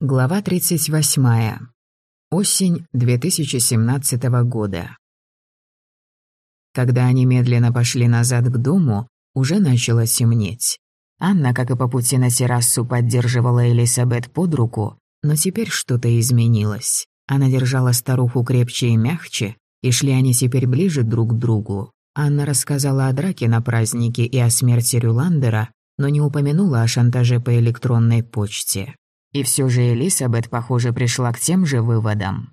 Глава 38. Осень 2017 года. Когда они медленно пошли назад к дому, уже начало темнеть. Анна, как и по пути на террасу, поддерживала Элисабет под руку, но теперь что-то изменилось. Она держала старуху крепче и мягче, и шли они теперь ближе друг к другу. Анна рассказала о драке на празднике и о смерти Рюландера, но не упомянула о шантаже по электронной почте. И все же Элисабет, похоже, пришла к тем же выводам.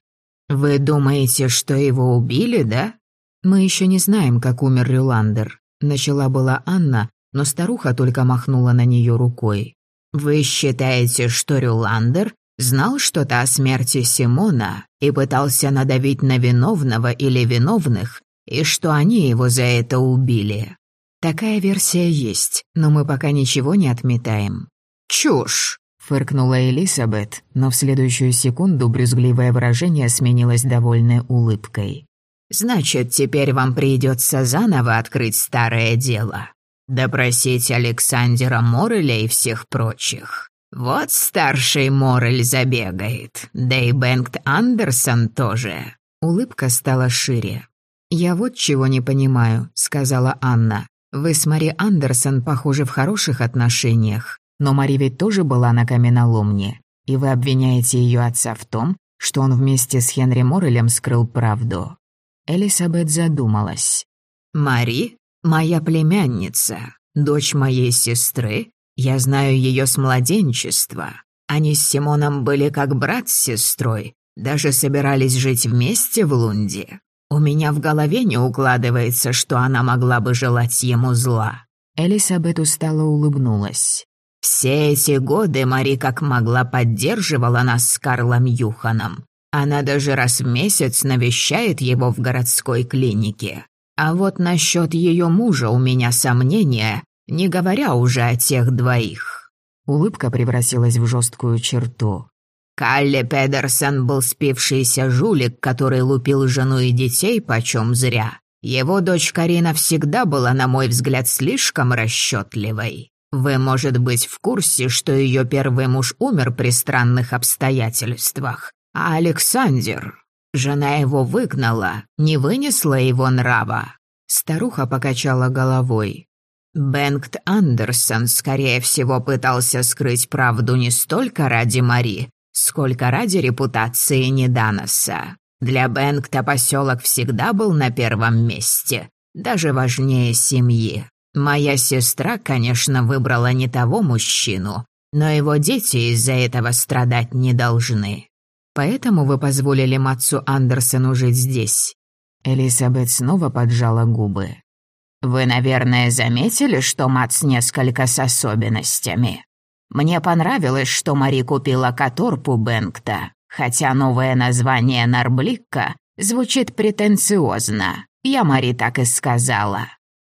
«Вы думаете, что его убили, да?» «Мы еще не знаем, как умер Рюландер», — начала была Анна, но старуха только махнула на нее рукой. «Вы считаете, что Рюландер знал что-то о смерти Симона и пытался надавить на виновного или виновных, и что они его за это убили?» «Такая версия есть, но мы пока ничего не отметаем». «Чушь!» Фыркнула Элисабет, но в следующую секунду брюзгливое выражение сменилось довольной улыбкой. «Значит, теперь вам придется заново открыть старое дело. Допросить Александра Морреля и всех прочих. Вот старший Моррель забегает, да и Бенгт Андерсон тоже». Улыбка стала шире. «Я вот чего не понимаю», — сказала Анна. «Вы с Мари Андерсон, похожи, в хороших отношениях. Но Мари ведь тоже была на каменоломне, и вы обвиняете ее отца в том, что он вместе с Хенри Моррелем скрыл правду». Элисабет задумалась. «Мари — моя племянница, дочь моей сестры. Я знаю ее с младенчества. Они с Симоном были как брат с сестрой, даже собирались жить вместе в Лунде. У меня в голове не укладывается, что она могла бы желать ему зла». Элисабет устало улыбнулась. Все эти годы Мари как могла поддерживала нас с Карлом Юханом. Она даже раз в месяц навещает его в городской клинике. А вот насчет ее мужа у меня сомнения, не говоря уже о тех двоих. Улыбка превратилась в жесткую черту. Калли Педерсон был спившийся жулик, который лупил жену и детей почем зря. Его дочь Карина всегда была, на мой взгляд, слишком расчетливой. Вы, может быть, в курсе, что ее первый муж умер при странных обстоятельствах, а Александр... Жена его выгнала, не вынесла его нрава. Старуха покачала головой. Бенгт Андерсон, скорее всего, пытался скрыть правду не столько ради Мари, сколько ради репутации Неданоса. Для Бенгта поселок всегда был на первом месте, даже важнее семьи. Моя сестра, конечно, выбрала не того мужчину, но его дети из-за этого страдать не должны. Поэтому вы позволили Матсу Андерсону жить здесь». Элизабет снова поджала губы. «Вы, наверное, заметили, что Матс несколько с особенностями. Мне понравилось, что Мари купила Каторпу Бенгта, хотя новое название Нарбликка звучит претенциозно. Я Мари так и сказала.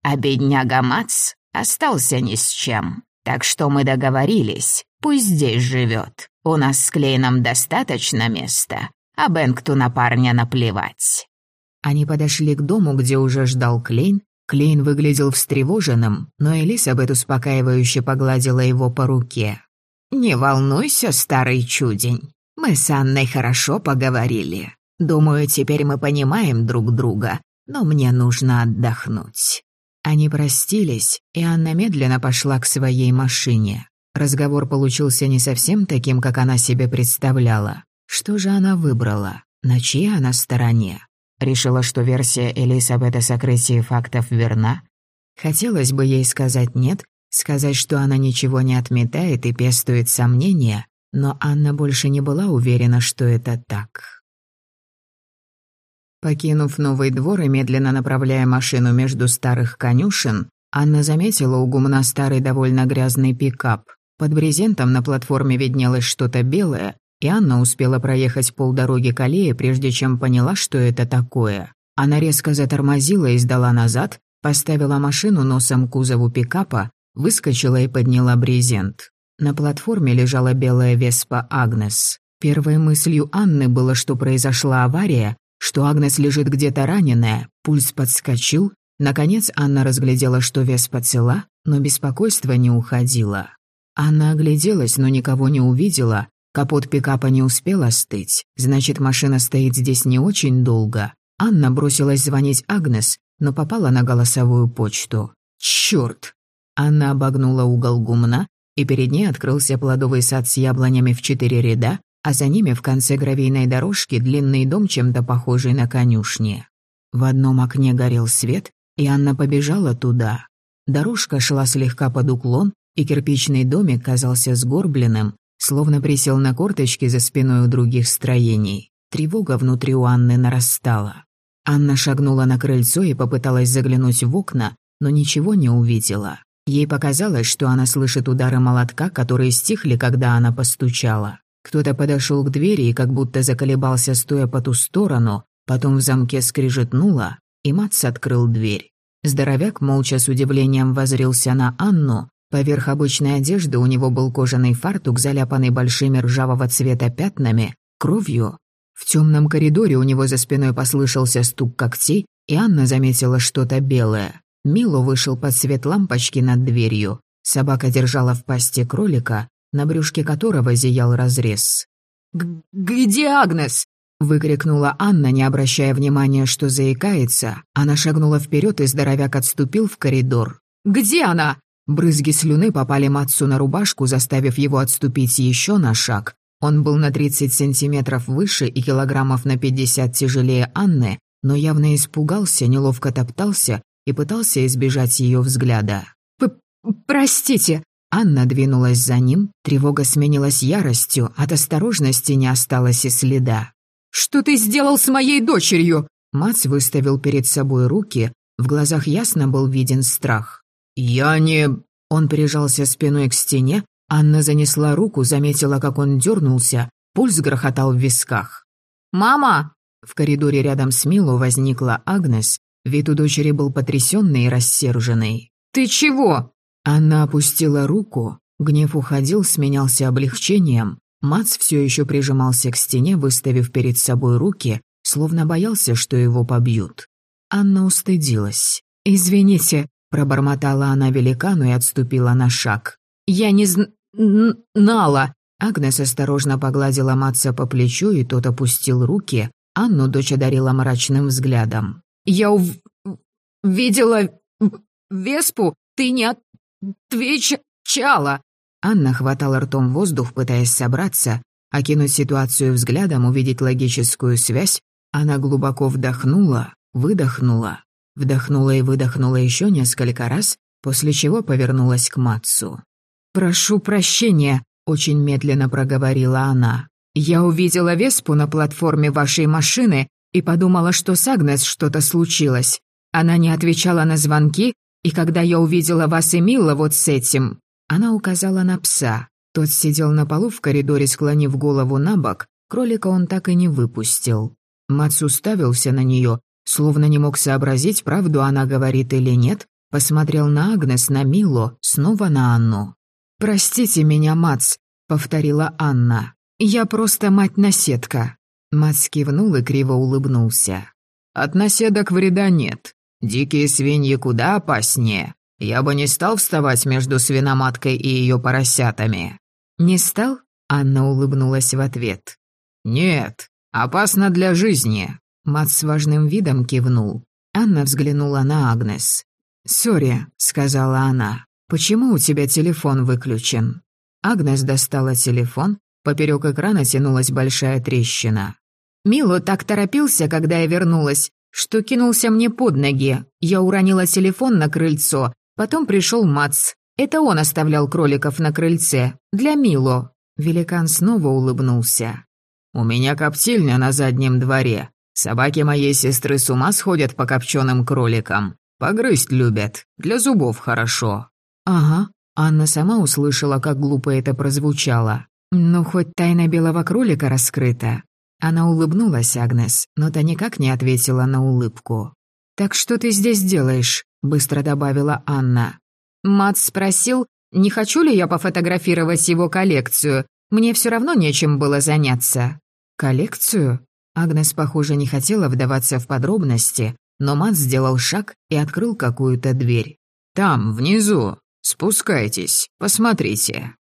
А бедняга Мац остался ни с чем. Так что мы договорились, пусть здесь живет. У нас с Клейном достаточно места, а Бэнкту на парня наплевать». Они подошли к дому, где уже ждал Клейн. Клейн выглядел встревоженным, но Элисабет успокаивающе погладила его по руке. «Не волнуйся, старый чудень. Мы с Анной хорошо поговорили. Думаю, теперь мы понимаем друг друга, но мне нужно отдохнуть. Они простились, и Анна медленно пошла к своей машине. Разговор получился не совсем таким, как она себе представляла. Что же она выбрала? На чьей она стороне? Решила, что версия Элисабет о сокрытии фактов верна? Хотелось бы ей сказать «нет», сказать, что она ничего не отметает и пестует сомнения, но Анна больше не была уверена, что это так. Покинув новый двор и медленно направляя машину между старых конюшен, Анна заметила у гумна старый довольно грязный пикап. Под брезентом на платформе виднелось что-то белое, и Анна успела проехать полдороги к аллее, прежде чем поняла, что это такое. Она резко затормозила и сдала назад, поставила машину носом к кузову пикапа, выскочила и подняла брезент. На платформе лежала белая веспа Агнес. Первой мыслью Анны было, что произошла авария, что Агнес лежит где-то раненая, пульс подскочил. Наконец Анна разглядела, что Веспа цела, но беспокойство не уходило. Анна огляделась, но никого не увидела. Капот пикапа не успел остыть, значит, машина стоит здесь не очень долго. Анна бросилась звонить Агнес, но попала на голосовую почту. Чёрт! Анна обогнула угол гумна, и перед ней открылся плодовый сад с яблонями в четыре ряда, а за ними в конце гравийной дорожки длинный дом, чем-то похожий на конюшни. В одном окне горел свет, и Анна побежала туда. Дорожка шла слегка под уклон, и кирпичный домик казался сгорбленным, словно присел на корточки за спиной у других строений. Тревога внутри у Анны нарастала. Анна шагнула на крыльцо и попыталась заглянуть в окна, но ничего не увидела. Ей показалось, что она слышит удары молотка, которые стихли, когда она постучала. Кто-то подошел к двери и как будто заколебался, стоя по ту сторону, потом в замке скрижетнуло, и Мац открыл дверь. Здоровяк молча с удивлением возрился на Анну, Поверх обычной одежды у него был кожаный фартук, заляпанный большими ржавого цвета пятнами, кровью. В темном коридоре у него за спиной послышался стук когтей, и Анна заметила что-то белое. Мило вышел под свет лампочки над дверью. Собака держала в пасти кролика, на брюшке которого зиял разрез. «Где Агнес?» — выкрикнула Анна, не обращая внимания, что заикается. Она шагнула вперед, и здоровяк отступил в коридор. «Где она?» Брызги слюны попали Матсу на рубашку, заставив его отступить еще на шаг. Он был на 30 сантиметров выше и килограммов на 50 тяжелее Анны, но явно испугался, неловко топтался и пытался избежать ее взгляда. «Простите!» Анна двинулась за ним, тревога сменилась яростью, от осторожности не осталось и следа. «Что ты сделал с моей дочерью?» Мац выставил перед собой руки, в глазах ясно был виден страх. «Я не...» Он прижался спиной к стене, Анна занесла руку, заметила, как он дернулся, пульс грохотал в висках. «Мама!» В коридоре рядом с Мило возникла Агнес. Вид у дочери был потрясенный и рассерженный. «Ты чего?» Анна опустила руку. Гнев уходил, сменялся облегчением. Мац все еще прижимался к стене, выставив перед собой руки, словно боялся, что его побьют. Анна устыдилась. «Извините, Пробормотала она великану и отступила на шаг. «Я не знала!» Агнес осторожно погладила Матца по плечу, и тот опустил руки. Анну дочь одарила мрачным взглядом. «Я ув... видела Веспу, ты не отвечала!» Анна хватала ртом воздух, пытаясь собраться, окинуть ситуацию взглядом, увидеть логическую связь. Она глубоко вдохнула, выдохнула. Вдохнула и выдохнула еще несколько раз, после чего повернулась к Матсу. «Прошу прощения», — очень медленно проговорила она. «Я увидела Веспу на платформе вашей машины и подумала, что с Агнес что-то случилось. Она не отвечала на звонки, и когда я увидела вас и Милла вот с этим...» Она указала на пса. Тот сидел на полу в коридоре, склонив голову на бок, кролика он так и не выпустил. Мац уставился на нее, Словно не мог сообразить, правду она говорит или нет, посмотрел на Агнес, на Мило, снова на Анну. «Простите меня, Мац», — повторила Анна. «Я просто мать-наседка». Мац кивнул и криво улыбнулся. «От наседок вреда нет. Дикие свиньи куда опаснее. Я бы не стал вставать между свиноматкой и ее поросятами». «Не стал?» — Анна улыбнулась в ответ. «Нет, опасно для жизни. Мат с важным видом кивнул. Анна взглянула на Агнес. «Сори», — сказала она, — «почему у тебя телефон выключен?» Агнес достала телефон, поперек экрана тянулась большая трещина. «Мило так торопился, когда я вернулась, что кинулся мне под ноги. Я уронила телефон на крыльцо, потом пришел Мац. Это он оставлял кроликов на крыльце. Для Мило». Великан снова улыбнулся. «У меня коптильня на заднем дворе. Собаки моей сестры с ума сходят по копченым кроликам. Погрызть любят. Для зубов хорошо». «Ага». Анна сама услышала, как глупо это прозвучало. «Ну, хоть тайна белого кролика раскрыта». Она улыбнулась Агнес, но та никак не ответила на улыбку. «Так что ты здесь делаешь?» — быстро добавила Анна. Мат спросил, не хочу ли я пофотографировать его коллекцию. Мне все равно нечем было заняться. «Коллекцию?» Агнес, похоже, не хотела вдаваться в подробности, но Мат сделал шаг и открыл какую-то дверь. «Там, внизу. Спускайтесь, посмотрите».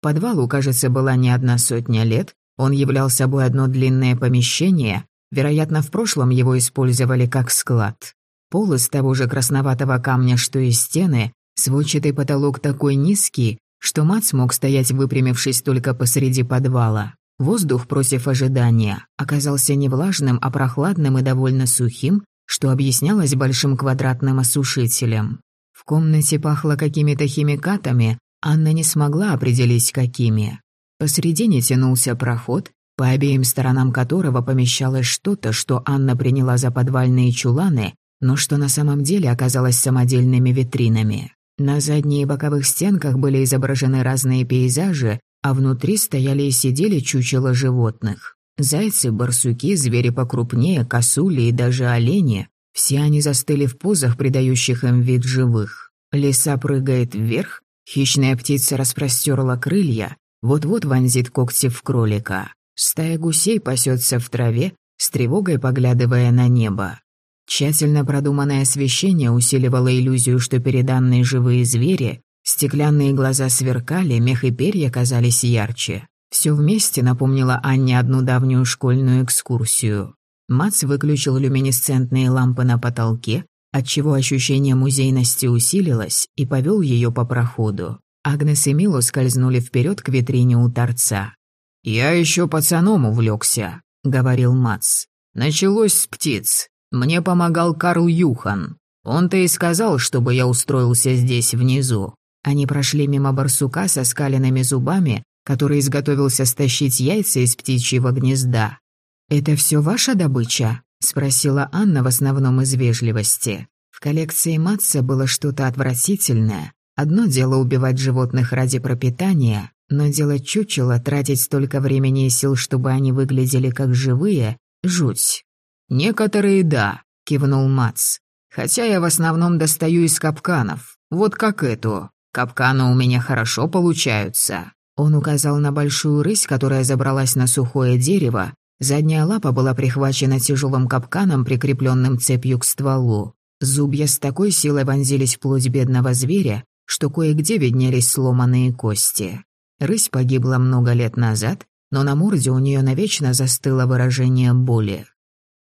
Подвалу, кажется, была не одна сотня лет, он являл собой одно длинное помещение, вероятно, в прошлом его использовали как склад. Пол из того же красноватого камня, что и стены, сводчатый потолок такой низкий, что Мат смог стоять выпрямившись только посреди подвала. Воздух против ожидания оказался не влажным, а прохладным и довольно сухим, что объяснялось большим квадратным осушителем. В комнате пахло какими-то химикатами, Анна не смогла определить, какими. Посредине тянулся проход, по обеим сторонам которого помещалось что-то, что Анна приняла за подвальные чуланы, но что на самом деле оказалось самодельными витринами. На задней и боковых стенках были изображены разные пейзажи, а внутри стояли и сидели чучела животных. Зайцы, барсуки, звери покрупнее, косули и даже олени. Все они застыли в позах, придающих им вид живых. Лиса прыгает вверх, хищная птица распростерла крылья, вот-вот вонзит когти в кролика. Стая гусей пасется в траве, с тревогой поглядывая на небо. Тщательно продуманное освещение усиливало иллюзию, что переданные живые звери, стеклянные глаза сверкали, мех и перья казались ярче. Все вместе напомнило Анне одну давнюю школьную экскурсию. Мац выключил люминесцентные лампы на потолке, отчего ощущение музейности усилилось, и повел ее по проходу. Агнес и Мило скользнули вперед к витрине у торца. «Я еще пацаном увлекся», — говорил Мац. «Началось с птиц. Мне помогал Карл Юхан. Он-то и сказал, чтобы я устроился здесь внизу». Они прошли мимо барсука со скаленными зубами, который изготовился стащить яйца из птичьего гнезда. «Это все ваша добыча?» — спросила Анна в основном из вежливости. В коллекции Матца было что-то отвратительное. Одно дело убивать животных ради пропитания, но делать чучело, тратить столько времени и сил, чтобы они выглядели как живые — жуть. «Некоторые — да», — кивнул Мац. «Хотя я в основном достаю из капканов. Вот как эту. Капканы у меня хорошо получаются». Он указал на большую рысь, которая забралась на сухое дерево. Задняя лапа была прихвачена тяжелым капканом, прикрепленным цепью к стволу. Зубья с такой силой вонзились в плоть бедного зверя, что кое-где виднелись сломанные кости. Рысь погибла много лет назад, но на морде у нее навечно застыло выражение боли.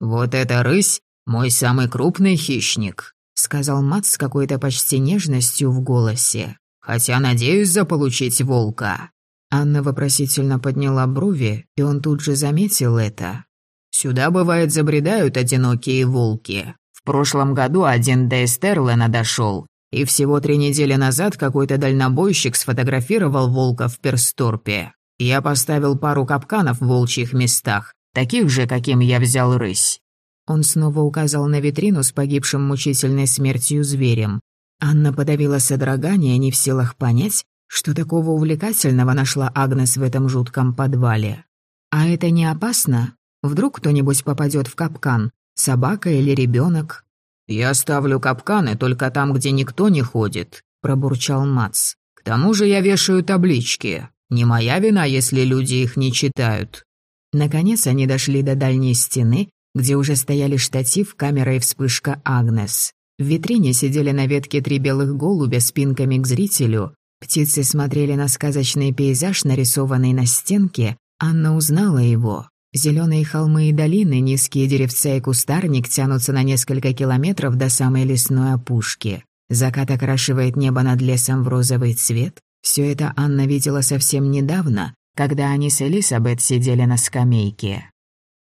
«Вот эта рысь — мой самый крупный хищник», — сказал Мат с какой-то почти нежностью в голосе. «Хотя надеюсь заполучить волка». Анна вопросительно подняла брови, и он тут же заметил это. «Сюда, бывает, забредают одинокие волки. В прошлом году один до Эстерлена дошел, и всего три недели назад какой-то дальнобойщик сфотографировал волка в Персторпе. Я поставил пару капканов в волчьих местах, таких же, каким я взял рысь». Он снова указал на витрину с погибшим мучительной смертью зверем. Анна подавила содрогание, не в силах понять, что такого увлекательного нашла Агнес в этом жутком подвале. А это не опасно? Вдруг кто-нибудь попадет в капкан? Собака или ребенок? «Я ставлю капканы только там, где никто не ходит», — пробурчал Мац. «К тому же я вешаю таблички. Не моя вина, если люди их не читают». Наконец они дошли до дальней стены, где уже стояли штатив, камера и вспышка Агнес. В витрине сидели на ветке три белых голубя спинками к зрителю. Птицы смотрели на сказочный пейзаж, нарисованный на стенке. Анна узнала его. Зеленые холмы и долины, низкие деревца и кустарник тянутся на несколько километров до самой лесной опушки. Закат окрашивает небо над лесом в розовый цвет. Все это Анна видела совсем недавно, когда они с Элисабет сидели на скамейке.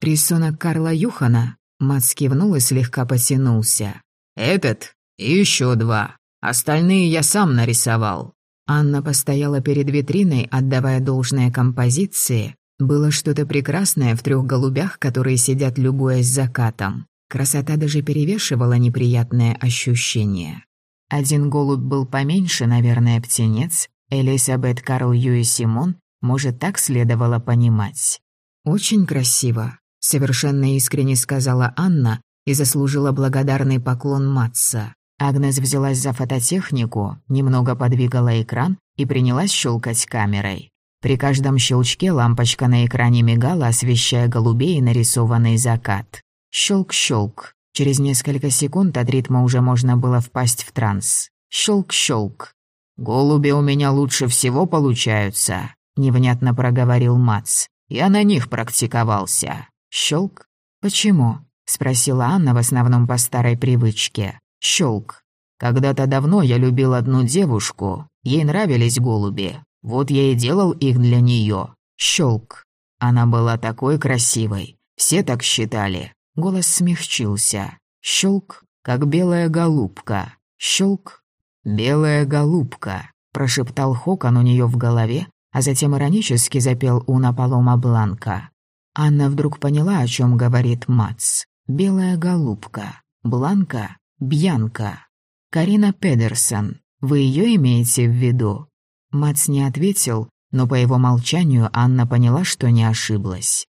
«Рисунок Карла Юхана?» Мац кивнул и слегка потянулся. «Этот и еще два. Остальные я сам нарисовал». Анна постояла перед витриной, отдавая должное композиции, было что-то прекрасное в трех голубях, которые сидят любуясь закатом. Красота даже перевешивала неприятное ощущение. Один голубь был поменьше, наверное, птенец. Элизабет Карл Юи Симон, может, так следовало понимать. «Очень красиво», — совершенно искренне сказала Анна и заслужила благодарный поклон Матца. Агнес взялась за фототехнику, немного подвигала экран и принялась щелкать камерой. При каждом щелчке лампочка на экране мигала, освещая голубей и нарисованный закат. Щелк-щелк. Через несколько секунд от ритма уже можно было впасть в транс. Щелк-щелк. «Голуби у меня лучше всего получаются», — невнятно проговорил Мац. «Я на них практиковался». «Щелк? Почему?» — спросила Анна в основном по старой привычке. «Щелк. Когда-то давно я любил одну девушку, ей нравились голуби. Вот я и делал их для нее. Щелк. Она была такой красивой. Все так считали. Голос смягчился. Щелк, как белая голубка. Щелк, белая голубка, прошептал Хокон у нее в голове, а затем иронически запел Уна Палома Бланка. Анна вдруг поняла, о чем говорит Мац. Белая голубка. Бланка. Бьянка. Карина Педерсон. Вы ее имеете в виду? Мац не ответил, но по его молчанию Анна поняла, что не ошиблась.